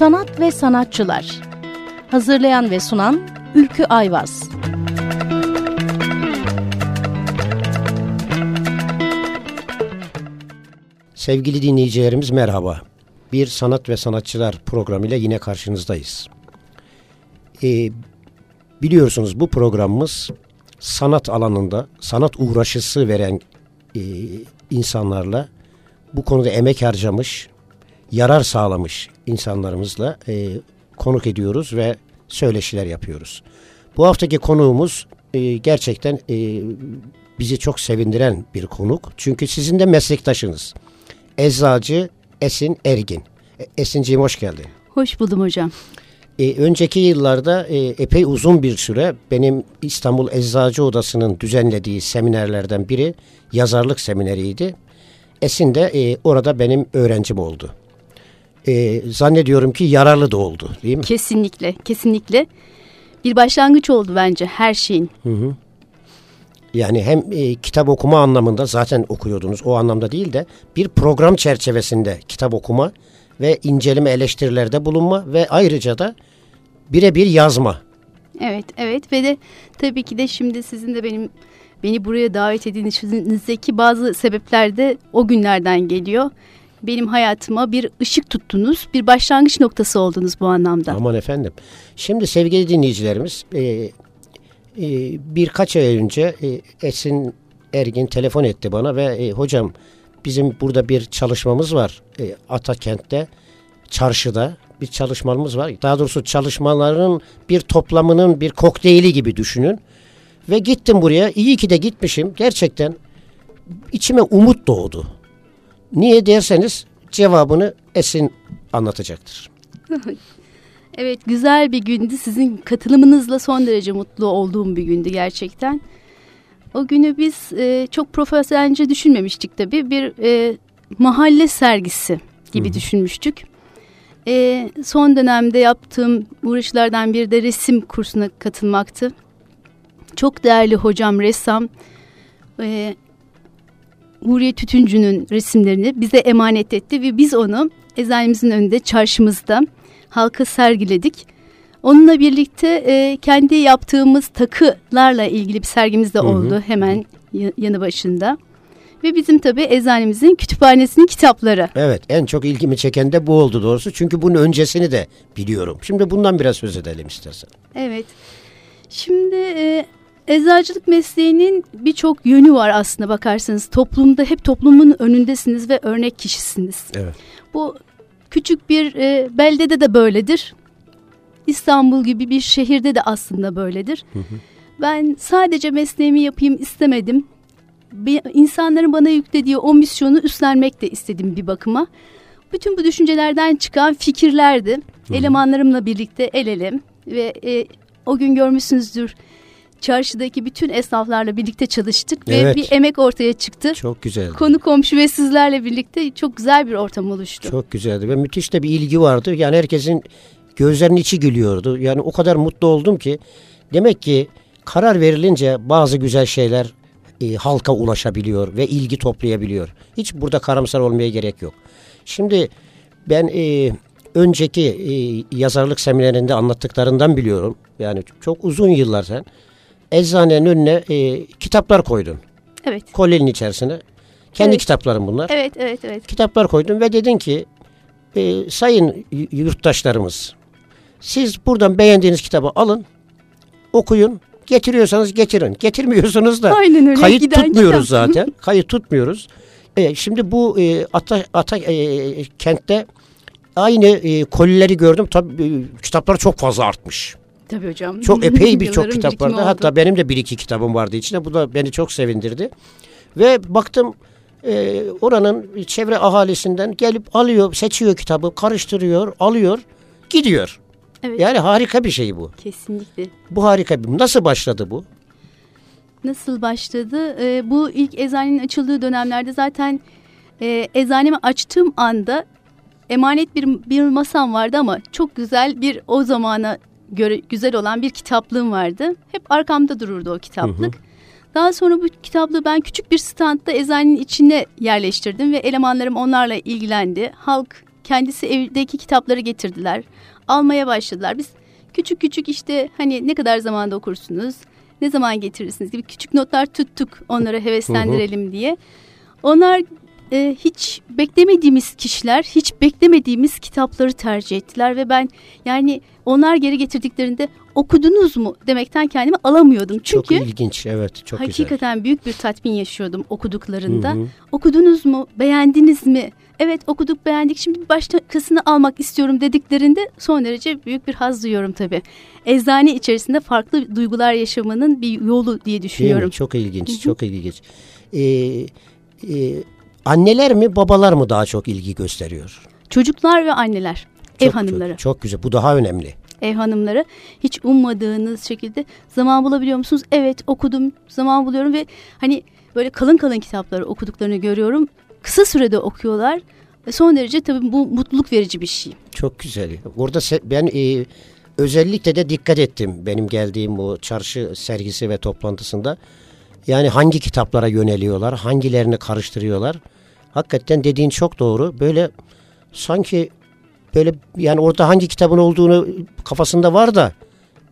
Sanat ve Sanatçılar Hazırlayan ve sunan Ülkü Ayvaz Sevgili dinleyicilerimiz merhaba. Bir Sanat ve Sanatçılar programıyla yine karşınızdayız. Ee, biliyorsunuz bu programımız sanat alanında sanat uğraşısı veren e, insanlarla bu konuda emek harcamış, yarar sağlamış insanlarımızla e, konuk ediyoruz ve söyleşiler yapıyoruz. Bu haftaki konuğumuz e, gerçekten e, bizi çok sevindiren bir konuk. Çünkü sizin de meslektaşınız. Eczacı Esin Ergin. E, Esinciğim hoş geldin. Hoş buldum hocam. E, önceki yıllarda e, epey uzun bir süre benim İstanbul Eczacı Odası'nın düzenlediği seminerlerden biri yazarlık semineriydi. Esin de e, orada benim öğrencim oldu. E, zannediyorum ki yararlı da oldu değil mi? Kesinlikle, kesinlikle. Bir başlangıç oldu bence her şeyin. Hı hı. Yani hem e, kitap okuma anlamında zaten okuyordunuz o anlamda değil de bir program çerçevesinde kitap okuma ve inceleme eleştirilerde bulunma ve ayrıca da birebir yazma. Evet, evet ve de tabii ki de şimdi sizin de benim beni buraya davet edinizdeki bazı sebepler de o günlerden geliyor. Benim hayatıma bir ışık tuttunuz, bir başlangıç noktası oldunuz bu anlamda. Aman efendim. Şimdi sevgili dinleyicilerimiz, e, e, birkaç ay önce e, Esin Ergin telefon etti bana ve e, hocam bizim burada bir çalışmamız var e, Atakent'te, çarşıda bir çalışmamız var. Daha doğrusu çalışmaların bir toplamının bir kokteyli gibi düşünün. Ve gittim buraya. İyi ki de gitmişim. Gerçekten içime umut doğdu. Niye derseniz cevabını Esin anlatacaktır. evet güzel bir gündü. Sizin katılımınızla son derece mutlu olduğum bir gündü gerçekten. O günü biz e, çok profesyonelce düşünmemiştik tabii. Bir e, mahalle sergisi gibi Hı-hı. düşünmüştük. E, son dönemde yaptığım uğraşlardan biri de resim kursuna katılmaktı. Çok değerli hocam ressam e, Huriye Tütüncü'nün resimlerini bize emanet etti ve biz onu eczanemizin önünde çarşımızda halka sergiledik. Onunla birlikte e, kendi yaptığımız takılarla ilgili bir sergimiz de oldu hı hı. hemen yanı başında. Ve bizim tabii eczanemizin kütüphanesinin kitapları. Evet en çok ilgimi çeken de bu oldu doğrusu. Çünkü bunun öncesini de biliyorum. Şimdi bundan biraz söz edelim istersen. Evet. Şimdi e, eczacılık mesleğinin birçok yönü var aslında bakarsanız. Toplumda hep toplumun önündesiniz ve örnek kişisiniz. Evet. Bu küçük bir e, beldede de böyledir. İstanbul gibi bir şehirde de aslında böyledir. Hı hı. Ben sadece mesleğimi yapayım istemedim. İnsanların bana yüklediği o misyonu üstlenmek de istedim bir bakıma. Bütün bu düşüncelerden çıkan fikirlerdi. Hı hı. Elemanlarımla birlikte el ele ve e, o gün görmüşsünüzdür çarşıdaki bütün esnaflarla birlikte çalıştık evet. ve bir emek ortaya çıktı. Çok güzeldi. Konu komşu ve sizlerle birlikte çok güzel bir ortam oluştu. Çok güzeldi ve müthiş de bir ilgi vardı. Yani herkesin gözlerinin içi gülüyordu. Yani o kadar mutlu oldum ki demek ki karar verilince bazı güzel şeyler e, halka ulaşabiliyor ve ilgi toplayabiliyor. Hiç burada karamsar olmaya gerek yok. Şimdi ben e, önceki e, yazarlık seminerinde anlattıklarından biliyorum. Yani çok uzun yıllar sen eczanenin önüne e, kitaplar koydun. Evet. Kolyenin içerisine. Kendi evet. kitaplarım bunlar. Evet, evet, evet. Kitaplar koydun ve dedin ki e, sayın yurttaşlarımız siz buradan beğendiğiniz kitabı alın, okuyun, getiriyorsanız getirin. Getirmiyorsunuz da Aynen öyle. kayıt tutmuyoruz kitap. zaten. kayıt tutmuyoruz. E, şimdi bu e, ata, ata e, kentte aynı e, kolileri gördüm. Tabii e, kitaplar çok fazla artmış. Tabii hocam. Çok epey birçok kitap vardı. Oldu. Hatta benim de bir iki kitabım vardı içinde. Bu da beni çok sevindirdi. Ve baktım e, oranın çevre ahalisinden gelip alıyor, seçiyor kitabı, karıştırıyor, alıyor, gidiyor. Evet. Yani harika bir şey bu. Kesinlikle. Bu harika bir. Nasıl başladı bu? Nasıl başladı? Ee, bu ilk eczanenin açıldığı dönemlerde zaten e, eczanemi açtığım anda emanet bir, bir masam vardı ama çok güzel bir o zamana göre güzel olan bir kitaplığım vardı. Hep arkamda dururdu o kitaplık. Hı hı. Daha sonra bu kitaplığı ben küçük bir standta eczanenin içine yerleştirdim ve elemanlarım onlarla ilgilendi. Halk kendisi evdeki kitapları getirdiler. Almaya başladılar. Biz küçük küçük işte hani ne kadar zamanda okursunuz, ne zaman getirirsiniz gibi küçük notlar tuttuk onlara heveslendirelim diye. Onlar e, hiç beklemediğimiz kişiler, hiç beklemediğimiz kitapları tercih ettiler ve ben yani onlar geri getirdiklerinde okudunuz mu demekten kendimi alamıyordum. Çünkü çok ilginç, evet, çok hakikaten güzel. büyük bir tatmin yaşıyordum okuduklarında. Hı hı. Okudunuz mu, beğendiniz mi? Evet okuduk, beğendik. Şimdi başkasını almak istiyorum dediklerinde son derece büyük bir haz duyuyorum tabii. Eczane içerisinde farklı duygular yaşamanın bir yolu diye düşünüyorum. Değil mi? Çok ilginç, hı hı. çok ilginç. Ee, e, Anneler mi babalar mı daha çok ilgi gösteriyor? Çocuklar ve anneler, çok, ev hanımları. Çok, çok güzel bu daha önemli. Ev hanımları hiç ummadığınız şekilde zaman bulabiliyor musunuz? Evet okudum zaman buluyorum ve hani böyle kalın kalın kitapları okuduklarını görüyorum. Kısa sürede okuyorlar. Ve son derece tabii bu mutluluk verici bir şey. Çok güzel. Burada ben e, özellikle de dikkat ettim benim geldiğim bu çarşı sergisi ve toplantısında. Yani hangi kitaplara yöneliyorlar, hangilerini karıştırıyorlar. Hakikaten dediğin çok doğru. Böyle sanki böyle yani orada hangi kitabın olduğunu kafasında var da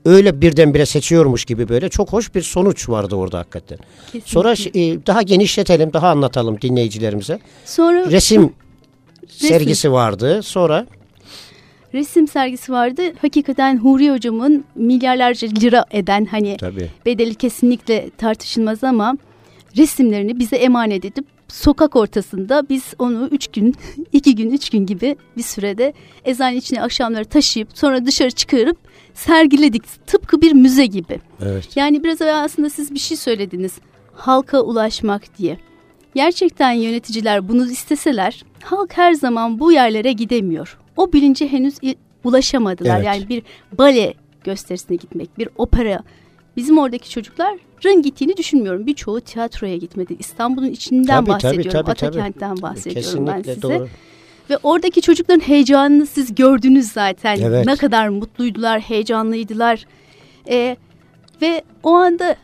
öyle birdenbire seçiyormuş gibi böyle çok hoş bir sonuç vardı orada hakikaten. Kesinlikle. Sonra e, daha genişletelim, daha anlatalım dinleyicilerimize. Sonra resim, resim sergisi vardı. Sonra resim sergisi vardı. Hakikaten Huri hocamın milyarlarca lira eden hani Tabii. bedeli kesinlikle tartışılmaz ama resimlerini bize emanet edip sokak ortasında biz onu üç gün, iki gün, üç gün gibi bir sürede ezan içine akşamları taşıyıp sonra dışarı çıkarıp sergiledik. Tıpkı bir müze gibi. Evet. Yani biraz evvel aslında siz bir şey söylediniz. Halka ulaşmak diye. Gerçekten yöneticiler bunu isteseler halk her zaman bu yerlere gidemiyor o bilince henüz ulaşamadılar. Evet. Yani bir bale gösterisine gitmek, bir opera. Bizim oradaki çocukların gittiğini düşünmüyorum. Birçoğu tiyatroya gitmedi. İstanbul'un içinden tabii, bahsediyorum. Tabii, tabii, Atakent'ten tabii. bahsediyorum Kesinlikle ben size. Doğru. Ve oradaki çocukların heyecanını siz gördünüz zaten. Evet. Ne kadar mutluydular, heyecanlıydılar. Ee, ve o anda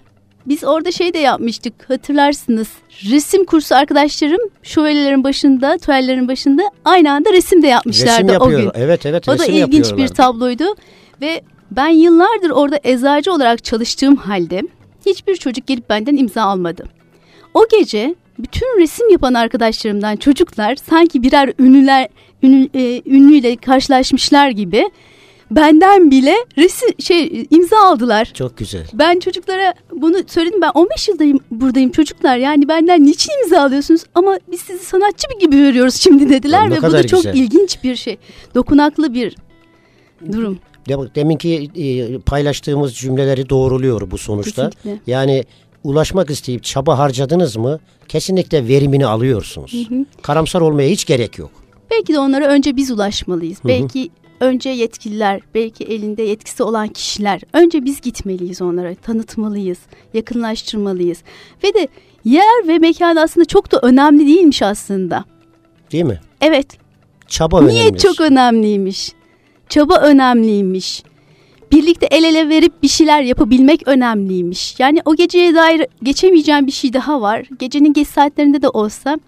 biz orada şey de yapmıştık hatırlarsınız. Resim kursu arkadaşlarım şövalelerin başında, tuvallerin başında aynı anda resim de yapmışlardı resim o gün. Evet evet O da ilginç bir tabloydu ve ben yıllardır orada eczacı olarak çalıştığım halde hiçbir çocuk gelip benden imza almadı. O gece bütün resim yapan arkadaşlarımdan çocuklar sanki birer ünlüler ünlü, e, ünlüyle karşılaşmışlar gibi benden bile resim şey imza aldılar. Çok güzel. Ben çocuklara bunu söyledim. Ben 15 yıldayım buradayım çocuklar. Yani benden niçin imza alıyorsunuz? Ama biz sizi sanatçı gibi görüyoruz şimdi dediler ve bu da çok güzel. ilginç bir şey. Dokunaklı bir durum. Deminki e, paylaştığımız cümleleri doğruluyor bu sonuçta. Kesinlikle. Yani ulaşmak isteyip çaba harcadınız mı kesinlikle verimini alıyorsunuz. Hı hı. Karamsar olmaya hiç gerek yok. Belki de onlara önce biz ulaşmalıyız. Hı hı. Belki önce yetkililer, belki elinde yetkisi olan kişiler, önce biz gitmeliyiz onlara, tanıtmalıyız, yakınlaştırmalıyız. Ve de yer ve mekan aslında çok da önemli değilmiş aslında. Değil mi? Evet. Çaba Niyet önemliymiş. çok önemliymiş. Çaba önemliymiş. Birlikte el ele verip bir şeyler yapabilmek önemliymiş. Yani o geceye dair geçemeyeceğim bir şey daha var. Gecenin geç saatlerinde de olsa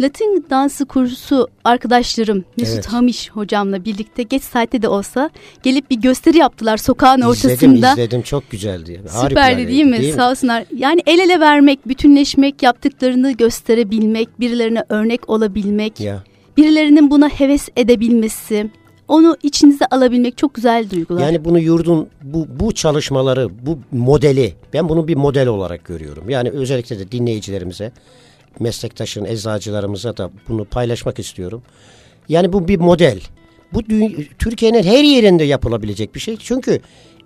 Latin dansı kursu arkadaşlarım Mesut evet. Hamiş hocamla birlikte geç saatte de olsa gelip bir gösteri yaptılar sokağın ortasında. İzledim izledim çok güzeldi. Süperdi değil mi? Değil Sağ olsunlar. Yani el ele vermek, bütünleşmek, yaptıklarını gösterebilmek, birilerine örnek olabilmek, ya. birilerinin buna heves edebilmesi onu içinize alabilmek çok güzel duygular. Yani bunu yurdun bu bu çalışmaları, bu modeli ben bunu bir model olarak görüyorum. Yani özellikle de dinleyicilerimize meslektaşın, eczacılarımıza da bunu paylaşmak istiyorum. Yani bu bir model. Bu Türkiye'nin her yerinde yapılabilecek bir şey. Çünkü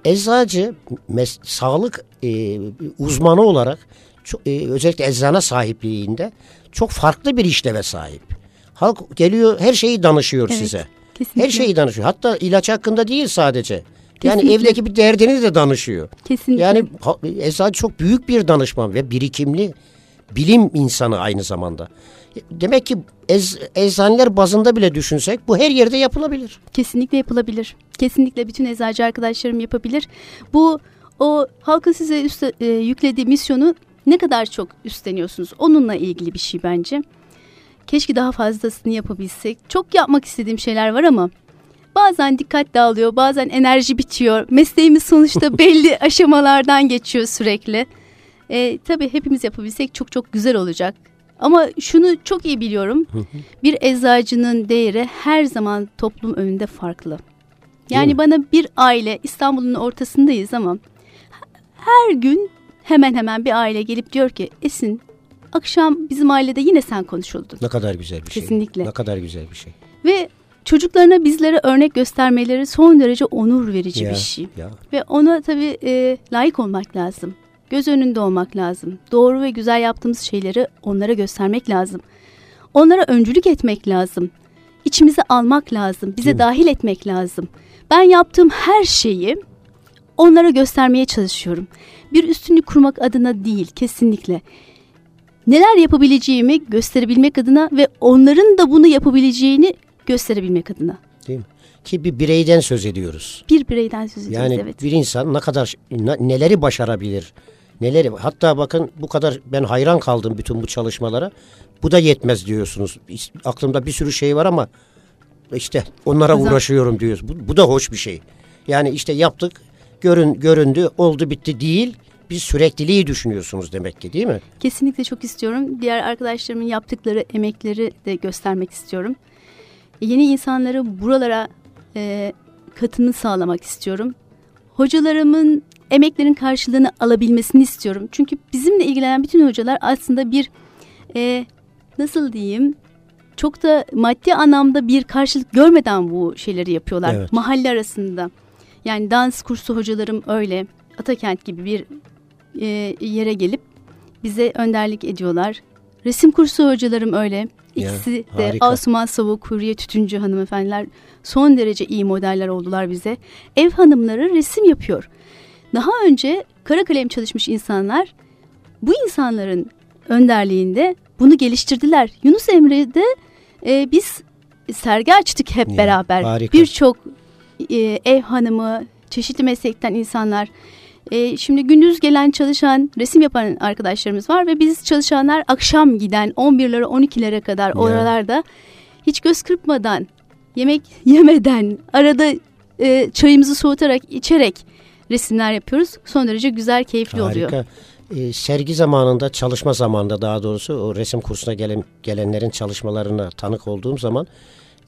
eczacı mes- sağlık e, uzmanı olarak çok, e, özellikle eczane sahipliğinde çok farklı bir işleve sahip. Halk geliyor her şeyi danışıyor evet, size. Kesinlikle. Her şeyi danışıyor. Hatta ilaç hakkında değil sadece. Yani kesinlikle. evdeki bir derdini de danışıyor. Kesinlikle. Yani eczacı çok büyük bir danışman ve birikimli bilim insanı aynı zamanda. Demek ki ez, eczaneler bazında bile düşünsek bu her yerde yapılabilir. Kesinlikle yapılabilir. Kesinlikle bütün eczacı arkadaşlarım yapabilir. Bu o halkın size üstte, e, yüklediği misyonu ne kadar çok üstleniyorsunuz onunla ilgili bir şey bence. Keşke daha fazlasını yapabilsek. Çok yapmak istediğim şeyler var ama bazen dikkat dağılıyor, bazen enerji bitiyor. Mesleğimiz sonuçta belli aşamalardan geçiyor sürekli. E, tabii hepimiz yapabilsek çok çok güzel olacak. Ama şunu çok iyi biliyorum. bir eczacının değeri her zaman toplum önünde farklı. Yani bana bir aile İstanbul'un ortasındayız ama her gün hemen hemen bir aile gelip diyor ki Esin akşam bizim ailede yine sen konuşuldun. Ne kadar güzel bir şey. Kesinlikle. Ne kadar güzel bir şey. Ve çocuklarına bizlere örnek göstermeleri son derece onur verici Ya, bir şey. ya. Ve ona tabii e, layık olmak lazım. Göz önünde olmak lazım. Doğru ve güzel yaptığımız şeyleri onlara göstermek lazım. Onlara öncülük etmek lazım. İçimize almak lazım. Bize Değil mi? dahil etmek lazım. Ben yaptığım her şeyi onlara göstermeye çalışıyorum. Bir üstünlük kurmak adına değil kesinlikle. Neler yapabileceğimi gösterebilmek adına ve onların da bunu yapabileceğini gösterebilmek adına. Değil mi? Ki bir bireyden söz ediyoruz. Bir bireyden söz ediyoruz Yani evet. bir insan ne kadar ne- neleri başarabilir? Neleri hatta bakın bu kadar ben hayran kaldım bütün bu çalışmalara. Bu da yetmez diyorsunuz. Aklımda bir sürü şey var ama işte onlara zaman- uğraşıyorum diyoruz. Bu, bu da hoş bir şey. Yani işte yaptık, görün göründü, oldu bitti değil. Bir sürekliliği düşünüyorsunuz demek ki değil mi? Kesinlikle çok istiyorum. Diğer arkadaşlarımın yaptıkları emekleri de göstermek istiyorum. Yeni insanları buralara e, katını sağlamak istiyorum. Hocalarımın emeklerin karşılığını alabilmesini istiyorum. Çünkü bizimle ilgilenen bütün hocalar aslında bir e, nasıl diyeyim çok da maddi anlamda bir karşılık görmeden bu şeyleri yapıyorlar. Evet. Mahalle arasında. Yani dans kursu hocalarım öyle. Atakent gibi bir e, yere gelip bize önderlik ediyorlar. Resim kursu hocalarım öyle. Ya, İkisi de harika. Asuman Savuk, Hürriye Tütüncü hanımefendiler son derece iyi modeller oldular bize. Ev hanımları resim yapıyor. Daha önce kara kalem çalışmış insanlar bu insanların önderliğinde bunu geliştirdiler. Yunus Emre'de e, biz sergi açtık hep Ya, beraber. Birçok e, ev hanımı, çeşitli meslekten insanlar. E, şimdi gündüz gelen çalışan, resim yapan arkadaşlarımız var ve biz çalışanlar akşam giden 11'lere 12'lere kadar oralarda hiç göz kırpmadan, yemek yemeden, arada e, çayımızı soğutarak, içerek resimler yapıyoruz. Son derece güzel, keyifli oluyor. Harika. Ee, sergi zamanında, çalışma zamanında daha doğrusu o resim kursuna gelen gelenlerin çalışmalarına tanık olduğum zaman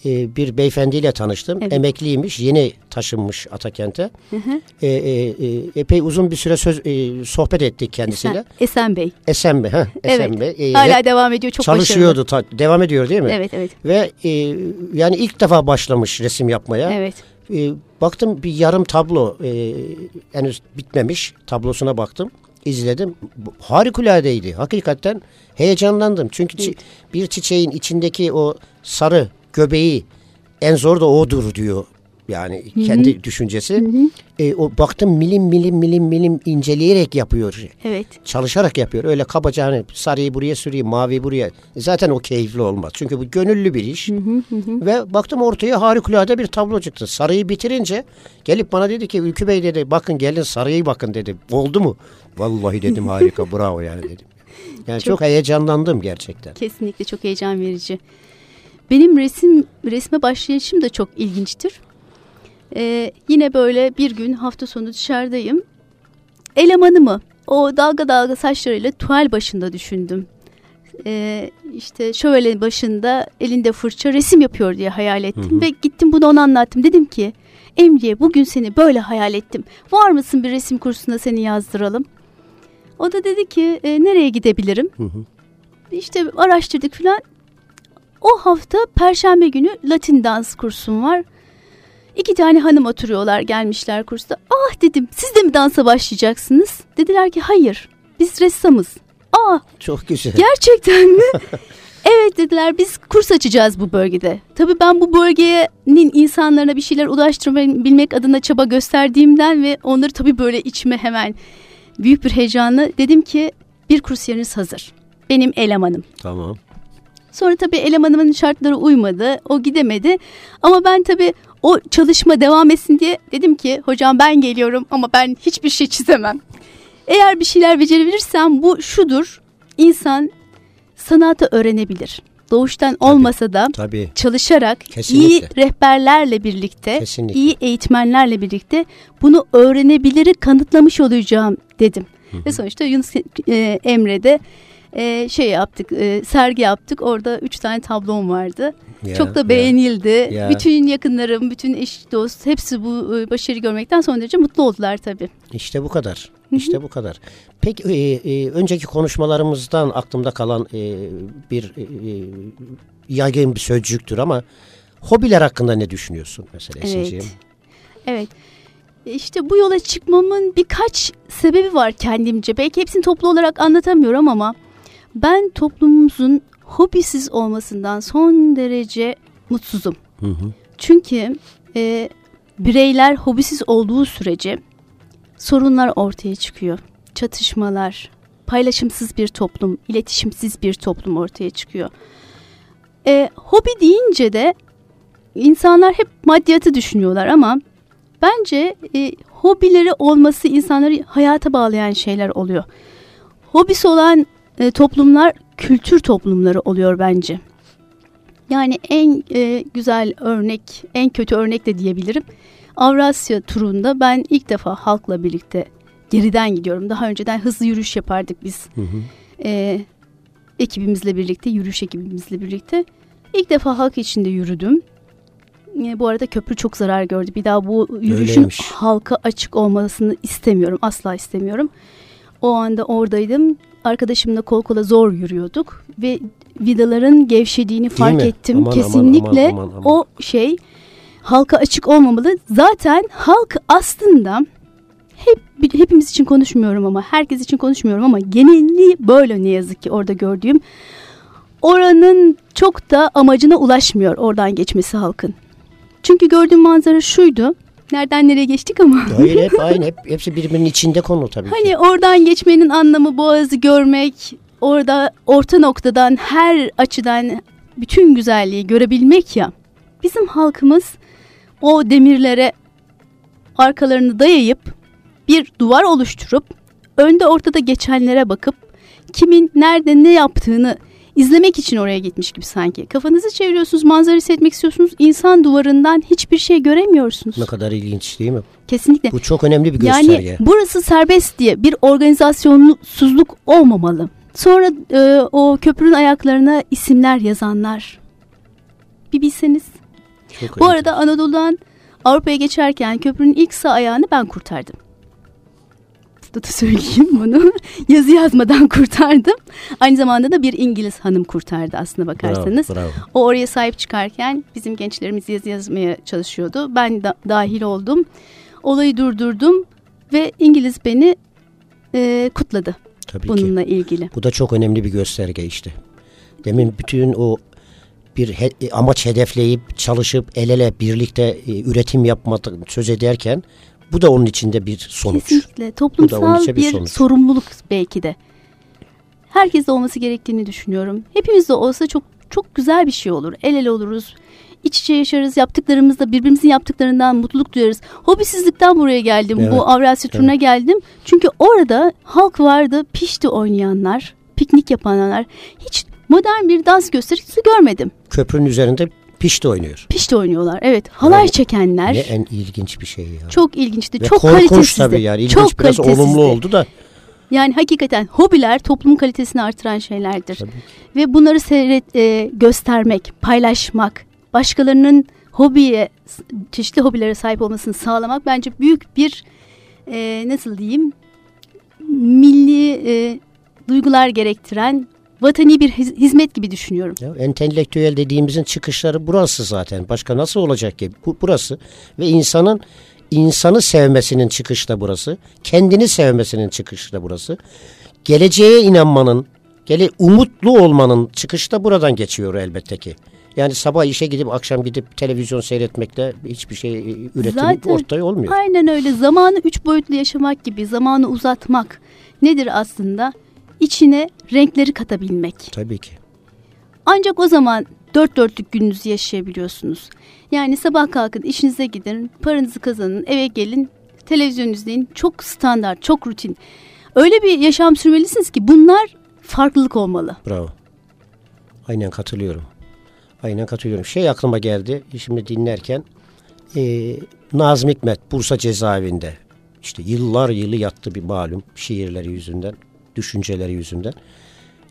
e, bir beyefendiyle tanıştım. Evet. Emekliymiş, yeni taşınmış Atakent'e. E, e, e, epey uzun bir süre söz e, sohbet ettik kendisiyle. Esen, Esen Bey. Esen Bey, ha, Esen Evet. Bey. E, Hala devam ediyor. Çok çalışıyordu, ta- devam ediyor değil mi? Evet, evet. Ve e, yani ilk defa başlamış resim yapmaya. Evet. E, baktım bir yarım tablo e, henüz bitmemiş tablosuna baktım izledim harikuladeydi hakikaten heyecanlandım çünkü çi- bir çiçeğin içindeki o sarı göbeği en zor da odur diyor yani kendi düşüncesi E, o baktım milim milim milim milim inceleyerek yapıyor Evet. çalışarak yapıyor. Öyle kabaca hani sarıyı buraya süreyim, mavi buraya. Zaten o keyifli olmaz. Çünkü bu gönüllü bir iş. Ve baktım ortaya harikulade bir tablo çıktı. Sarıyı bitirince gelip bana dedi ki Ülkü Bey dedi bakın gelin sarıyı bakın dedi. Oldu mu? Vallahi dedim harika bravo yani dedim. Yani çok, heyecanlandım gerçekten. Kesinlikle çok heyecan verici. Benim resim resme başlayışım da çok ilginçtir. Ee, yine böyle bir gün hafta sonu dışarıdayım. Elemanımı o dalga dalga saçlarıyla tuval başında düşündüm. Ee, işte şöyle başında elinde fırça resim yapıyor diye hayal ettim ve gittim bunu ona anlattım. Dedim ki Emriye bugün seni böyle hayal ettim. Var mısın bir resim kursuna seni yazdıralım? O da dedi ki "E, nereye gidebilirim? İşte araştırdık falan. O hafta perşembe günü Latin dans kursum var. İki tane hanım oturuyorlar gelmişler kursta. Ah dedim siz de mi dansa başlayacaksınız? Dediler ki hayır biz ressamız. Aa Çok güzel. gerçekten mi? evet dediler biz kurs açacağız bu bölgede. Tabii ben bu bölgenin insanlarına bir şeyler ulaştırabilmek adına çaba gösterdiğimden ve onları tabii böyle içime hemen büyük bir heyecanla dedim ki bir kurs yeriniz hazır. Benim elemanım. Tamam. Sonra tabii elemanımın şartları uymadı. O gidemedi. Ama ben tabii o çalışma devam etsin diye dedim ki hocam ben geliyorum ama ben hiçbir şey çizemem. Eğer bir şeyler becerebilirsem bu şudur. İnsan sanatı öğrenebilir. doğuştan olmasa da Tabii. çalışarak Kesinlikle. iyi rehberlerle birlikte, Kesinlikle. iyi eğitmenlerle birlikte bunu öğrenebilir kanıtlamış olacağım dedim. Ve sonuçta Yunus e, Emre'de e, şey yaptık, e, sergi yaptık. Orada üç tane tablom vardı. Ya, Çok da beğenildi. Ya. Bütün yakınlarım, bütün eş dost hepsi bu e, başarıyı görmekten son derece mutlu oldular tabii. İşte bu kadar. İşte bu kadar. Peki e, e, önceki konuşmalarımızdan aklımda kalan e, bir e, e, yaygın bir sözcüktür ama hobiler hakkında ne düşünüyorsun mesela Evet. Esin'ciğim? Evet. İşte bu yola çıkmamın birkaç sebebi var kendimce. Belki hepsini toplu olarak anlatamıyorum ama ben toplumumuzun hobisiz olmasından son derece mutsuzum. Hı hı. Çünkü e, bireyler hobisiz olduğu sürece sorunlar ortaya çıkıyor. Çatışmalar, paylaşımsız bir toplum, iletişimsiz bir toplum ortaya çıkıyor. E, hobi deyince de insanlar hep maddiyatı düşünüyorlar ama bence e, hobileri olması insanları hayata bağlayan şeyler oluyor. Hobisi olan e, toplumlar kültür toplumları oluyor bence. Yani en e, güzel örnek, en kötü örnek de diyebilirim. Avrasya turunda ben ilk defa halkla birlikte geriden gidiyorum. Daha önceden hızlı yürüyüş yapardık biz. Hı hı. E, ekibimizle birlikte, yürüyüş ekibimizle birlikte. İlk defa halk içinde yürüdüm. E, bu arada köprü çok zarar gördü. Bir daha bu yürüyüşün Öyleymiş. halka açık olmasını istemiyorum. Asla istemiyorum. O anda oradaydım. Arkadaşımla kol kola zor yürüyorduk ve vidaların gevşediğini fark mi? ettim. Aman, aman, Kesinlikle aman, aman, aman. o şey halka açık olmamalı. Zaten halk aslında hep hepimiz için konuşmuyorum ama herkes için konuşmuyorum ama genelliği böyle ne yazık ki orada gördüğüm oranın çok da amacına ulaşmıyor oradan geçmesi halkın. Çünkü gördüğüm manzara şuydu. Nereden nereye geçtik ama. Hayır hep aynı. Hep, hepsi birbirinin içinde konu tabii ki. Hani oradan geçmenin anlamı boğazı görmek, orada orta noktadan her açıdan bütün güzelliği görebilmek ya. Bizim halkımız o demirlere arkalarını dayayıp bir duvar oluşturup önde ortada geçenlere bakıp kimin nerede ne yaptığını izlemek için oraya gitmiş gibi sanki. Kafanızı çeviriyorsunuz, manzara hissetmek istiyorsunuz. İnsan duvarından hiçbir şey göremiyorsunuz. Ne kadar ilginç değil mi? Kesinlikle. Bu çok önemli bir gösterge. Yani burası serbest diye bir organizasyonsuzluk olmamalı. Sonra e, o köprünün ayaklarına isimler yazanlar. Bir bilseniz. Çok Bu önemli. arada Anadolu'dan Avrupa'ya geçerken köprünün ilk sağ ayağını ben kurtardım. Da da söyleyeyim bunu. Yazı yazmadan kurtardım. Aynı zamanda da bir İngiliz hanım kurtardı aslında bakarsanız. Bravo, bravo. O oraya sahip çıkarken bizim gençlerimiz yazı yazmaya çalışıyordu. Ben da dahil oldum. Olayı durdurdum ve İngiliz beni e, kutladı Tabii ki. bununla ilgili. Bu da çok önemli bir gösterge işte. Demin bütün o bir he- e, amaç hedefleyip çalışıp el ele birlikte e, üretim yapmadan söz ederken bu da onun içinde bir sonuç. Kesinlikle toplumsal bir bir, sonuç. sorumluluk belki de. Herkeste olması gerektiğini düşünüyorum. Hepimizde olsa çok çok güzel bir şey olur. El ele oluruz. İç içe yaşarız. Yaptıklarımızda birbirimizin yaptıklarından mutluluk duyarız. Hobisizlikten buraya geldim. Evet, Bu Avrasya turuna geldim. Çünkü orada halk vardı. Pişti oynayanlar, piknik yapanlar. Hiç modern bir dans gösterisi görmedim. Köprünün üzerinde pişti oynuyor. Pişti oynuyorlar. Evet. Halay Yani çekenler. Ne en ilginç bir şey ya. Çok ilginçti. Ve çok korkunç kalitesizdi. tabii yani. İlginç çok biraz kalitesizdi. olumlu oldu da. Yani hakikaten hobiler toplumun kalitesini artıran şeylerdir. Tabii. Ve bunları seyret, e, göstermek, paylaşmak, başkalarının hobiye, çeşitli hobilere sahip olmasını sağlamak bence büyük bir e, nasıl diyeyim milli e, duygular gerektiren vatani bir hiz- hizmet gibi düşünüyorum. Ya, entelektüel dediğimizin çıkışları burası zaten. Başka nasıl olacak ki? Bu, burası. Ve insanın insanı sevmesinin çıkışı da burası. Kendini sevmesinin çıkışı da burası. Geleceğe inanmanın, gele, umutlu olmanın çıkışı da buradan geçiyor elbette ki. Yani sabah işe gidip akşam gidip televizyon seyretmekle hiçbir şey e, üretim Zaten ortaya olmuyor. Aynen öyle. Zamanı üç boyutlu yaşamak gibi, zamanı uzatmak nedir aslında? İçine renkleri katabilmek. Tabii ki. Ancak o zaman dört dörtlük gününüzü yaşayabiliyorsunuz. Yani sabah kalkın, işinize gidin, paranızı kazanın, eve gelin, televizyon izleyin. Çok standart, çok rutin. Öyle bir yaşam sürmelisiniz ki bunlar farklılık olmalı. Bravo. Aynen katılıyorum. Aynen katılıyorum. Şey aklıma geldi şimdi dinlerken e, Nazım Hikmet Bursa cezaevinde işte yıllar yılı yattı bir malum şiirleri yüzünden, düşünceleri yüzünden.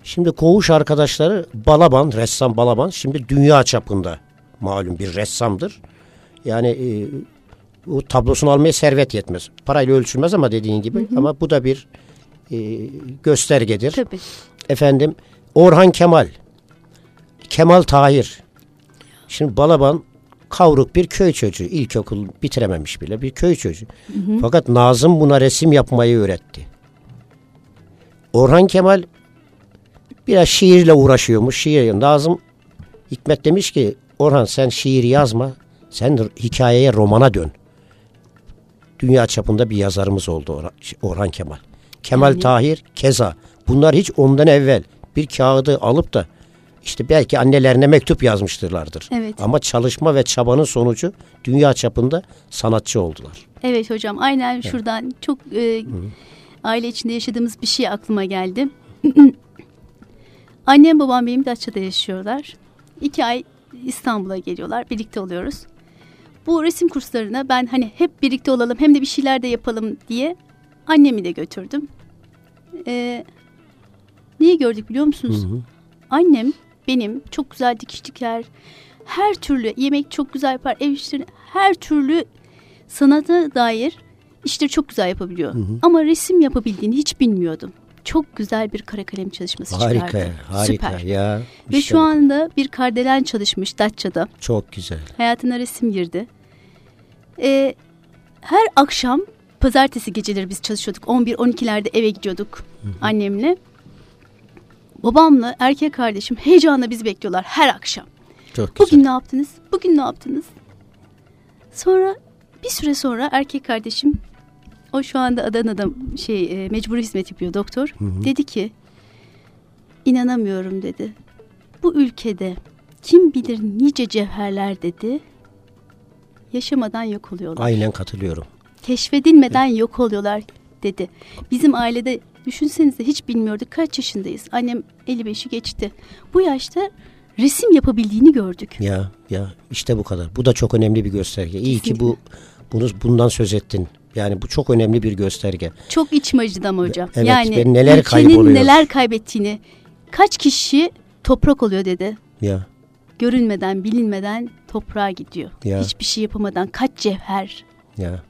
Şimdi koğuş arkadaşları Balaban, ressam Balaban şimdi dünya çapında malum bir ressamdır. Yani e, o tablosunu almaya servet yetmez. Parayla ölçülmez ama dediğin gibi hı hı. ama bu da bir e, göstergedir. Tabii. Efendim Orhan Kemal, Kemal Tahir. Şimdi Balaban kavruk bir köy çocuğu. İlkokul bitirememiş bile bir köy çocuğu. Hı hı. Fakat Nazım buna resim yapmayı öğretti. Orhan Kemal biraz şiirle uğraşıyormuş. Şiir. Nazım Hikmet demiş ki Orhan sen şiir yazma. Sen hikayeye romana dön. Dünya çapında bir yazarımız oldu Orhan Kemal. Kemal yani. Tahir keza. Bunlar hiç ondan evvel bir kağıdı alıp da işte belki annelerine mektup yazmıştırlardır. Evet. Ama çalışma ve çabanın sonucu dünya çapında sanatçı oldular. Evet hocam aynen evet. şuradan çok e, aile içinde yaşadığımız bir şey aklıma geldi. Annem babam benim Datça'da yaşıyorlar. İki ay İstanbul'a geliyorlar. Birlikte oluyoruz. Bu resim kurslarına ben hani hep birlikte olalım hem de bir şeyler de yapalım diye annemi de götürdüm. Ee, niye gördük biliyor musunuz? Hı hı. Annem benim çok güzel dikiş diker. Her türlü yemek çok güzel yapar. Ev işlerini her türlü sanata dair işleri çok güzel yapabiliyor. Hı hı. Ama resim yapabildiğini hiç bilmiyordum. Çok güzel bir kara kalem çalışması harika, çıkardı. Harika, harika ya. Ve şu anda bir kardelen çalışmış Datça'da. Çok güzel. Hayatına resim girdi. Ee, her akşam pazartesi geceleri biz çalışıyorduk. 11-12'lerde eve gidiyorduk hı hı. annemle. Babamla erkek kardeşim heyecanla bizi bekliyorlar her akşam. Çok güzel. Bugün ne yaptınız? Bugün ne yaptınız? Sonra bir süre sonra erkek kardeşim o şu anda Adana'da şey e, mecburi hizmet yapıyor doktor. Hı hı. Dedi ki inanamıyorum dedi. Bu ülkede kim bilir nice cevherler dedi. Yaşamadan yok oluyorlar. Aynen katılıyorum. Keşfedilmeden evet. yok oluyorlar dedi. Bizim ailede düşünsenize hiç bilmiyorduk kaç yaşındayız. Annem 55'i geçti. Bu yaşta resim yapabildiğini gördük. Ya ya işte bu kadar. Bu da çok önemli bir gösterge. İyi ki bu bunu bundan söz ettin. Yani bu çok önemli bir gösterge. Çok içim acıdı ama hocam. Evet, yani ben neler kayboluyor. neler kaybettiğini. Kaç kişi toprak oluyor dedi. Ya. Görünmeden, bilinmeden toprağa gidiyor. Ya. Hiçbir şey yapamadan kaç cevher. Ya.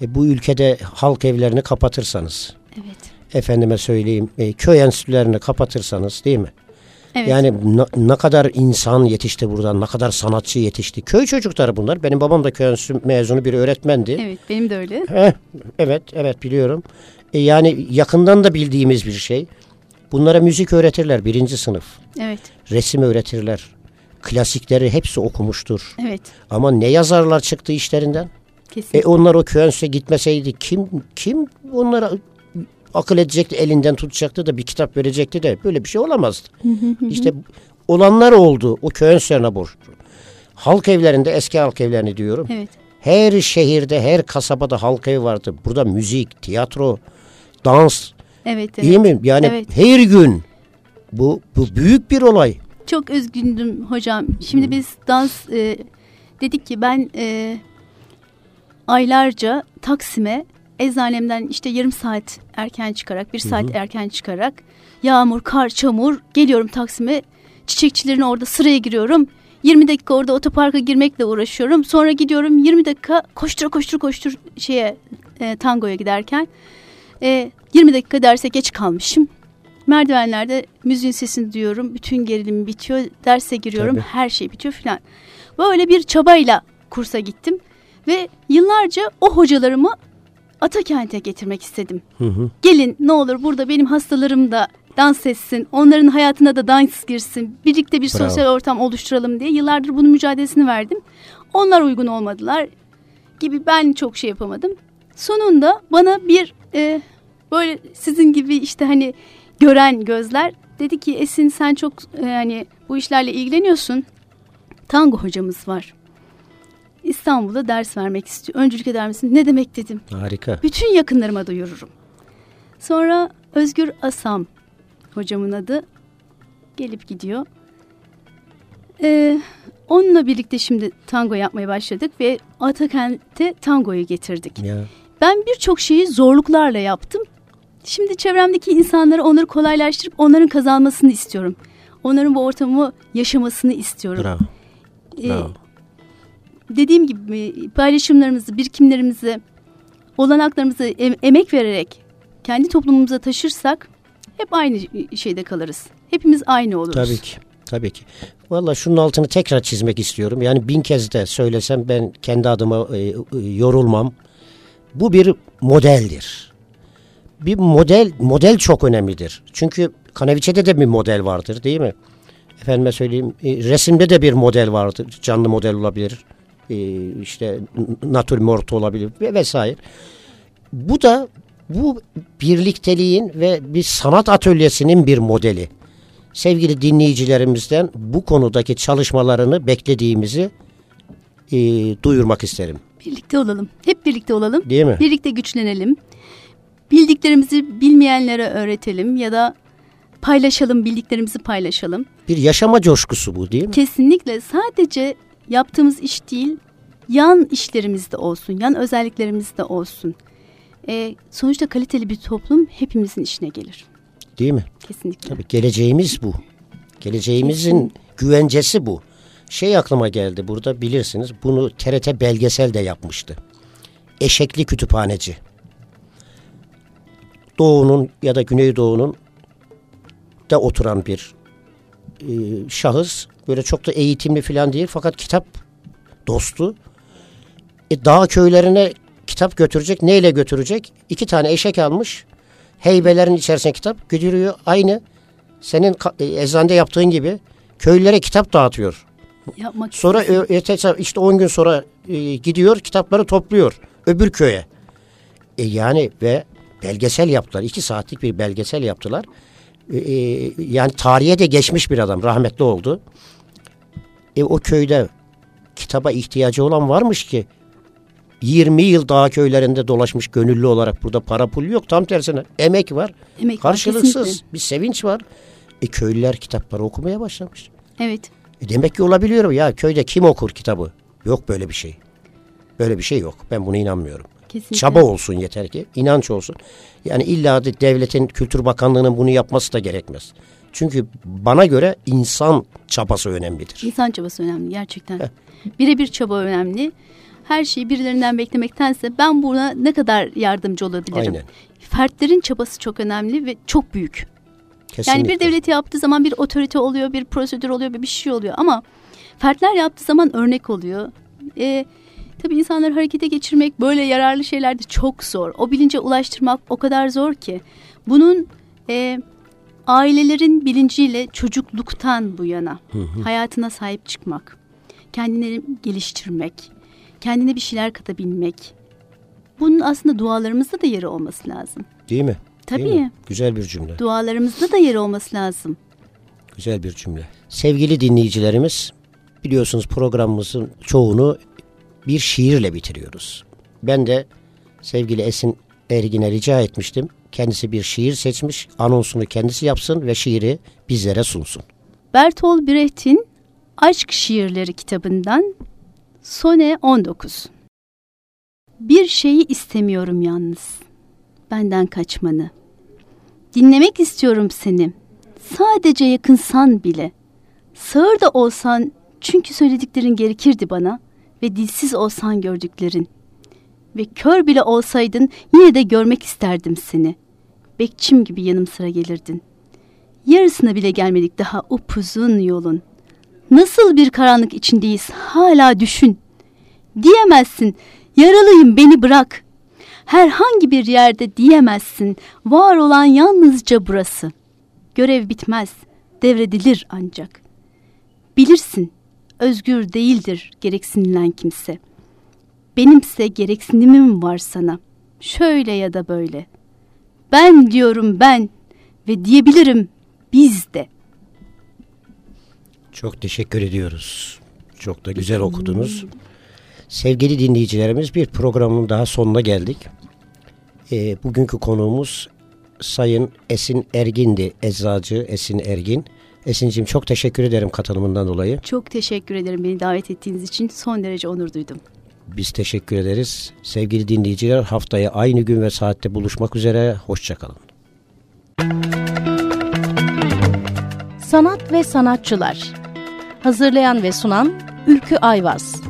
E, bu ülkede halk evlerini kapatırsanız. Evet. Efendime söyleyeyim e, köy enstitülerini kapatırsanız değil mi? Evet. Yani ne, ne kadar insan yetişti buradan, ne kadar sanatçı yetişti. Köy çocukları bunlar. Benim babam da köy mezunu bir öğretmendi. Evet, benim de öyle. Heh, evet, evet biliyorum. E, yani yakından da bildiğimiz bir şey. Bunlara müzik öğretirler birinci sınıf. Evet. Resim öğretirler. Klasikleri hepsi okumuştur. Evet. Ama ne yazarlar çıktı işlerinden? Kesinlikle. E onlar o köy enstitüye gitmeseydi kim kim onlara akıl edecekti, elinden tutacaktı da bir kitap verecekti de böyle bir şey olamazdı. İşte olanlar oldu o köy enstitülerine borçlu. Halk evlerinde eski halk evlerini diyorum. Evet. Her şehirde, her kasabada halk evi vardı. Burada müzik, tiyatro, dans. Evet, evet. İyi mi? Yani evet. her gün. Bu, bu büyük bir olay. Çok üzgündüm hocam. Şimdi biz dans e, dedik ki ben e, aylarca Taksim'e eczanemden işte yarım saat erken çıkarak, bir saat hı hı. erken çıkarak yağmur, kar, çamur geliyorum Taksim'e. Çiçekçilerin orada sıraya giriyorum. 20 dakika orada otoparka girmekle uğraşıyorum. Sonra gidiyorum 20 dakika koştur koştur koştur şeye e, tangoya giderken e, 20 dakika derse geç kalmışım. Merdivenlerde müziğin sesini duyuyorum. Bütün gerilim bitiyor. Derse giriyorum. Tabii. Her şey bitiyor filan. Böyle bir çabayla kursa gittim. Ve yıllarca o hocalarımı Atakent'e getirmek istedim. Hı hı. Gelin ne olur burada benim hastalarım da dans etsin. Onların hayatına da dans girsin. Birlikte bir Bravo. sosyal ortam oluşturalım diye yıllardır bunun mücadelesini verdim. Onlar uygun olmadılar gibi ben çok şey yapamadım. Sonunda bana bir e, böyle sizin gibi işte hani gören gözler dedi ki Esin sen çok e, hani bu işlerle ilgileniyorsun. Tango hocamız var. İstanbul'da ders vermek istiyor. Öncülük eder misin? Ne demek dedim. Harika. Bütün yakınlarıma duyururum. Sonra Özgür Asam hocamın adı gelip gidiyor. Ee, onunla birlikte şimdi tango yapmaya başladık ve Atakent'e tangoyu getirdik. Ya. Ben birçok şeyi zorluklarla yaptım. Şimdi çevremdeki insanlara onları kolaylaştırıp onların kazanmasını istiyorum. Onların bu ortamı yaşamasını istiyorum. Bravo. Ee, Bravo. Dediğim gibi paylaşımlarımızı, birikimlerimizi, olanaklarımızı em- emek vererek kendi toplumumuza taşırsak hep aynı şeyde kalırız. Hepimiz aynı oluruz. Tabii ki. Tabii ki. Valla şunun altını tekrar çizmek istiyorum. Yani bin kez de söylesem ben kendi adıma e, e, yorulmam. Bu bir modeldir. Bir model model çok önemlidir. Çünkü Kanaviçe'de de bir model vardır değil mi? Efendime söyleyeyim e, resimde de bir model vardır. Canlı model olabilir. E, işte natürmort olabilir ve vesaire. Bu da bu birlikteliğin ve bir sanat atölyesinin bir modeli sevgili dinleyicilerimizden bu konudaki çalışmalarını beklediğimizi e, duyurmak isterim. Birlikte olalım. Hep birlikte olalım. Değil mi? Birlikte güçlenelim. Bildiklerimizi bilmeyenlere öğretelim ya da paylaşalım, bildiklerimizi paylaşalım. Bir yaşama coşkusu bu değil mi? Kesinlikle sadece yaptığımız iş değil, yan işlerimiz de olsun, yan özelliklerimiz de olsun. Ee, sonuçta kaliteli bir toplum hepimizin işine gelir. Değil mi? Kesinlikle. Tabii geleceğimiz bu. Geleceğimizin güvencesi bu. Şey aklıma geldi burada bilirsiniz bunu TRT belgesel de yapmıştı. Eşekli kütüphaneci. Doğu'nun ya da Güneydoğu'nun da oturan bir e, şahıs. Böyle çok da eğitimli falan değil fakat kitap dostu. E, dağ köylerine kitap götürecek. Neyle götürecek? İki tane eşek almış. Heybelerin içerisine kitap götürüyor. Aynı senin e, eczanede yaptığın gibi köylülere kitap dağıtıyor. Yapmak Sonra öte- işte 10 gün sonra e, gidiyor kitapları topluyor öbür köye. E, yani ve belgesel yaptılar. iki saatlik bir belgesel yaptılar. E, e, yani tarihe de geçmiş bir adam rahmetli oldu. E, o köyde kitaba ihtiyacı olan varmış ki 20 yıl daha köylerinde dolaşmış gönüllü olarak burada para pul yok tam tersine emek var Emek var, karşılıksız kesinlikle. bir sevinç var. E, köylüler kitapları okumaya başlamış. Evet. E demek ki olabiliyor ya köyde kim okur kitabı? Yok böyle bir şey. Böyle bir şey yok. Ben buna inanmıyorum. Kesinlikle. Çaba olsun yeter ki, inanç olsun. Yani illa devletin, Kültür Bakanlığı'nın bunu yapması da gerekmez. Çünkü bana göre insan çabası önemlidir. İnsan çabası önemli gerçekten. Birebir çaba önemli. Her şeyi birilerinden beklemektense ben buna ne kadar yardımcı olabilirim? Aynen. Fertlerin çabası çok önemli ve çok büyük. Kesinlikle. Yani bir devleti yaptığı zaman bir otorite oluyor, bir prosedür oluyor, bir bir şey oluyor ama fertler yaptığı zaman örnek oluyor. E, tabii insanları harekete geçirmek böyle yararlı şeyler de çok zor. O bilince ulaştırmak o kadar zor ki. Bunun e, ailelerin bilinciyle çocukluktan bu yana hayatına sahip çıkmak, kendini geliştirmek, kendine bir şeyler katabilmek. Bunun aslında dualarımızda da yeri olması lazım. Değil mi? Değil Tabii. mi? Güzel bir cümle. Dualarımızda da yeri olması lazım. Güzel bir cümle. Sevgili dinleyicilerimiz, biliyorsunuz programımızın çoğunu bir şiirle bitiriyoruz. Ben de sevgili Esin Ergin'e rica etmiştim. Kendisi bir şiir seçmiş, anonsunu kendisi yapsın ve şiiri bizlere sunsun. Bertolt Brecht'in Aşk Şiirleri kitabından Sone 19 Bir şeyi istemiyorum yalnız, benden kaçmanı. Dinlemek istiyorum seni, sadece yakınsan bile. Sağır da olsan çünkü söylediklerin gerekirdi bana ve dilsiz olsan gördüklerin. Ve kör bile olsaydın yine de görmek isterdim seni. Bekçim gibi yanım sıra gelirdin. Yarısına bile gelmedik daha upuzun yolun. Nasıl bir karanlık içindeyiz hala düşün. Diyemezsin yaralıyım beni bırak. Herhangi bir yerde diyemezsin var olan yalnızca burası. Görev bitmez devredilir ancak. Bilirsin özgür değildir gereksinilen kimse. Benimse gereksinimim var sana. Şöyle ya da böyle. Ben diyorum ben ve diyebilirim biz de. Çok teşekkür ediyoruz. Çok da güzel okudunuz. Sevgili dinleyicilerimiz bir programın daha sonuna geldik. Ee, bugünkü konuğumuz Sayın Esin Ergin'di. Eczacı Esin Ergin. Esin'cim çok teşekkür ederim katılımından dolayı. Çok teşekkür ederim beni davet ettiğiniz için. Son derece onur duydum. Biz teşekkür ederiz. Sevgili dinleyiciler haftaya aynı gün ve saatte buluşmak üzere. Hoşçakalın. Sanat ve Sanatçılar Hazırlayan ve sunan Ülkü Ayvaz